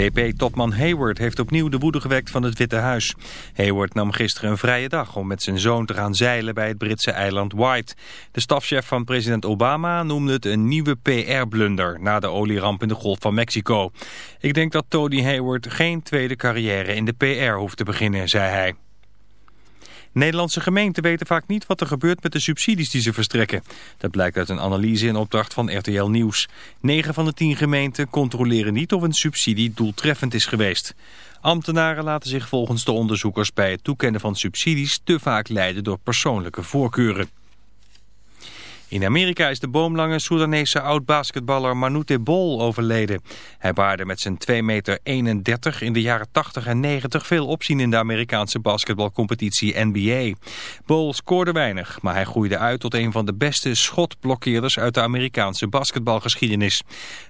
BP-topman Hayward heeft opnieuw de woede gewekt van het Witte Huis. Hayward nam gisteren een vrije dag om met zijn zoon te gaan zeilen bij het Britse eiland White. De stafchef van president Obama noemde het een nieuwe PR-blunder na de olieramp in de Golf van Mexico. Ik denk dat Tony Hayward geen tweede carrière in de PR hoeft te beginnen, zei hij. Nederlandse gemeenten weten vaak niet wat er gebeurt met de subsidies die ze verstrekken. Dat blijkt uit een analyse in opdracht van RTL Nieuws. 9 van de 10 gemeenten controleren niet of een subsidie doeltreffend is geweest. Ambtenaren laten zich volgens de onderzoekers bij het toekennen van subsidies te vaak leiden door persoonlijke voorkeuren. In Amerika is de boomlange Soedanese oud-basketballer Manute Bol overleden. Hij baarde met zijn 2,31 meter in de jaren 80 en 90 veel opzien in de Amerikaanse basketbalcompetitie NBA. Bol scoorde weinig, maar hij groeide uit tot een van de beste schotblokkeerders uit de Amerikaanse basketbalgeschiedenis.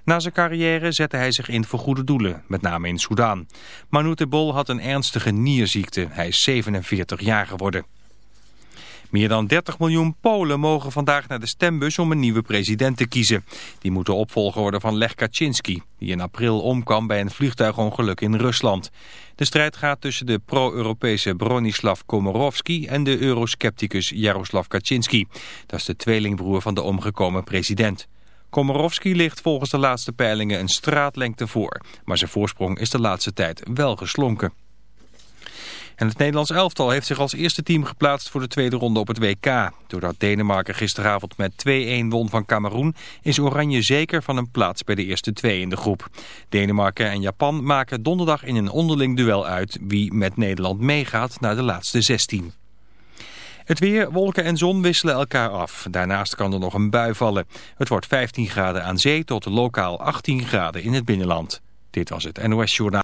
Na zijn carrière zette hij zich in voor goede doelen, met name in Soedan. Manute Bol had een ernstige nierziekte. Hij is 47 jaar geworden. Meer dan 30 miljoen Polen mogen vandaag naar de stembus om een nieuwe president te kiezen. Die moet de opvolger worden van Lech Kaczynski, die in april omkwam bij een vliegtuigongeluk in Rusland. De strijd gaat tussen de pro-Europese Bronislav Komorowski en de euroscepticus Jaroslav Kaczynski. Dat is de tweelingbroer van de omgekomen president. Komorowski ligt volgens de laatste peilingen een straatlengte voor, maar zijn voorsprong is de laatste tijd wel geslonken. En het Nederlands elftal heeft zich als eerste team geplaatst voor de tweede ronde op het WK. Doordat Denemarken gisteravond met 2-1 won van Cameroen... is Oranje zeker van een plaats bij de eerste twee in de groep. Denemarken en Japan maken donderdag in een onderling duel uit... wie met Nederland meegaat naar de laatste 16. Het weer, wolken en zon wisselen elkaar af. Daarnaast kan er nog een bui vallen. Het wordt 15 graden aan zee tot lokaal 18 graden in het binnenland. Dit was het NOS Journaal.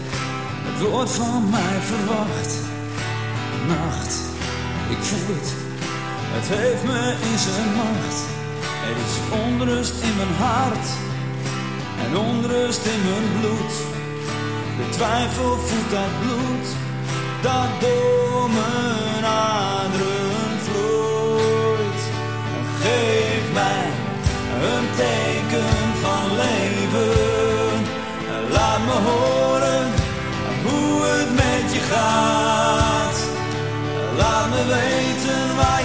wordt van mij verwacht. Nacht, ik voel het, het heeft me in zijn macht. Er is onrust in mijn hart en onrust in mijn bloed. De twijfel voelt dat bloed dat door mijn aderen vloeit.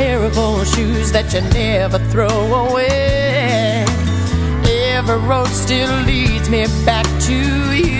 pair of old shoes that you never throw away. Every road still leads me back to you.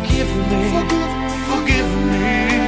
forgive me, forgive, forgive me.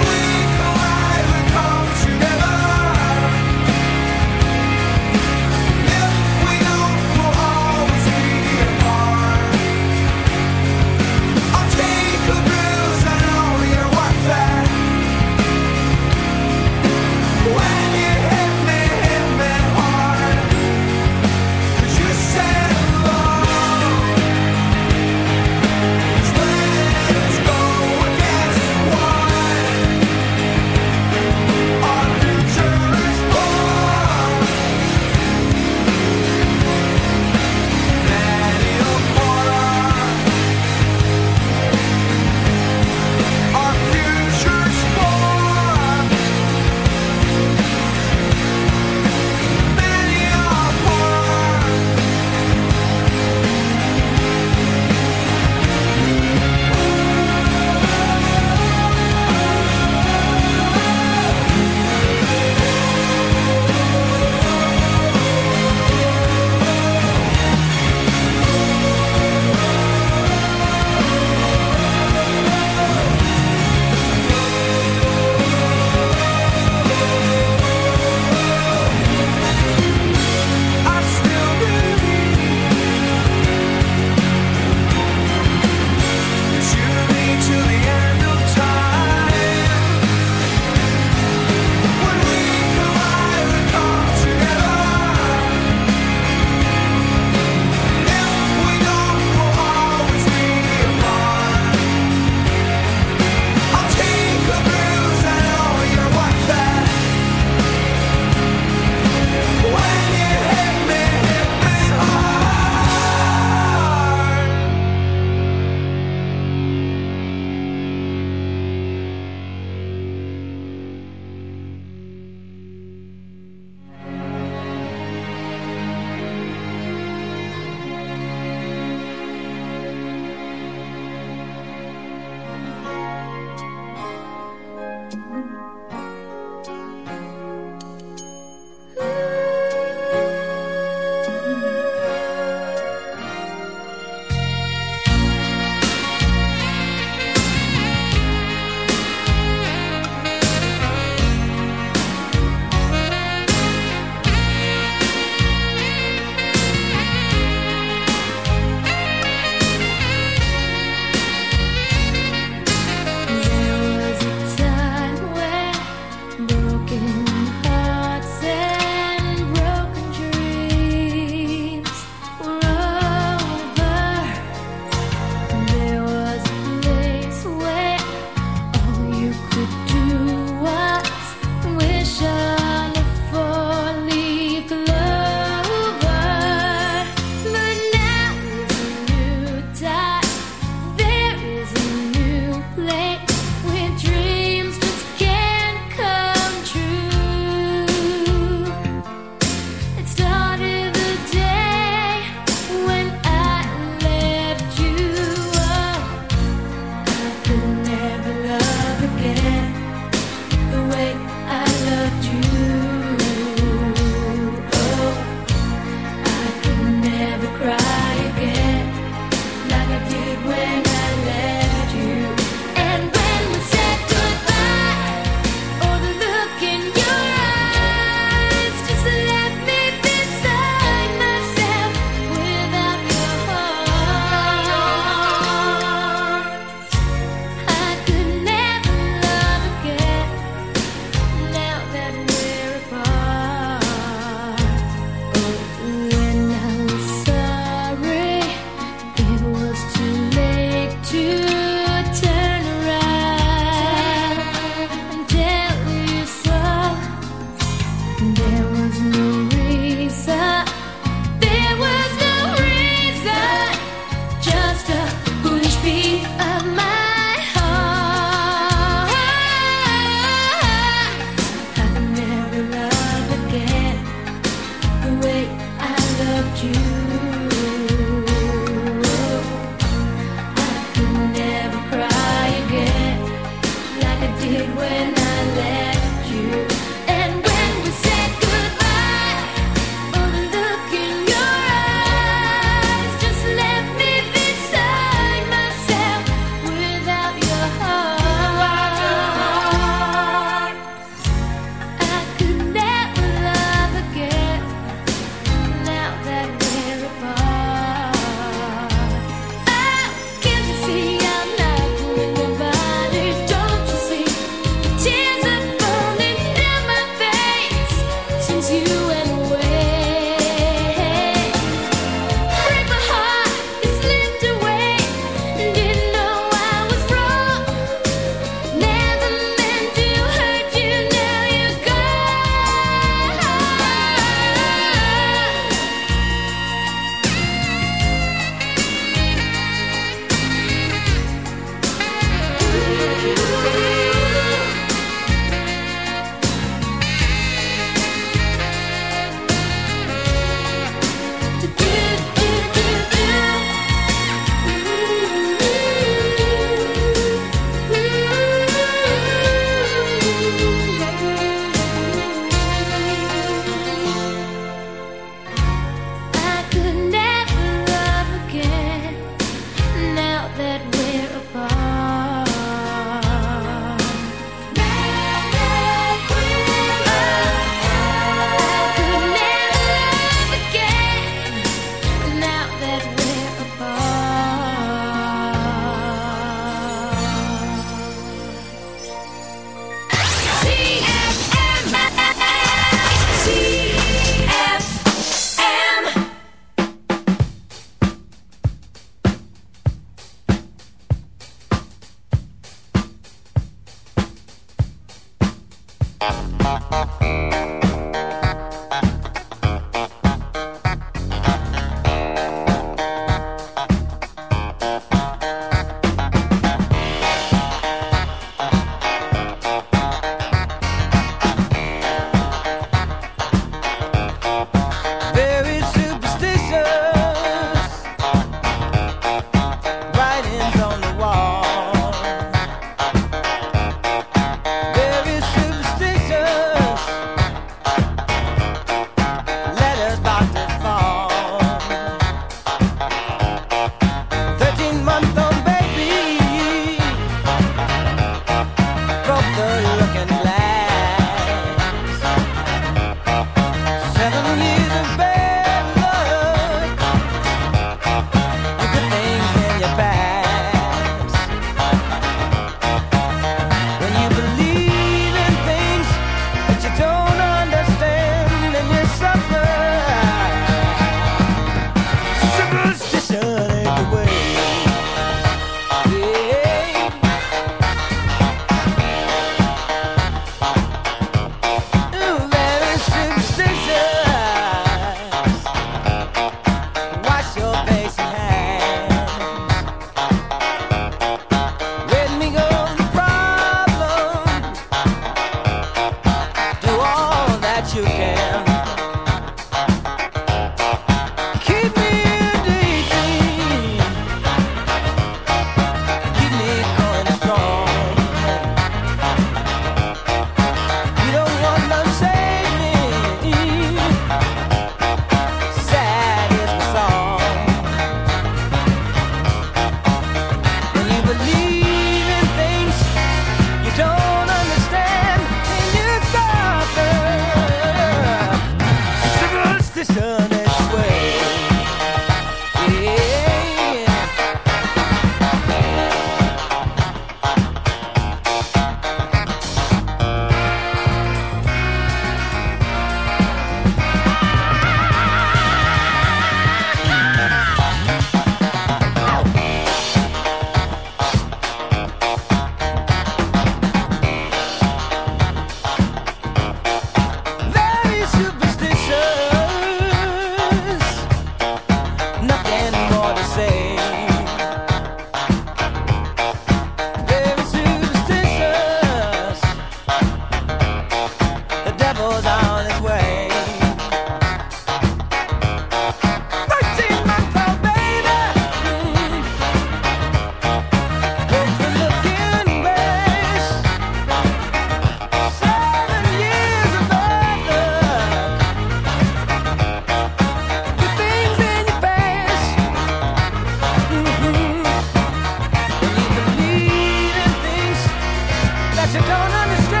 you don't understand.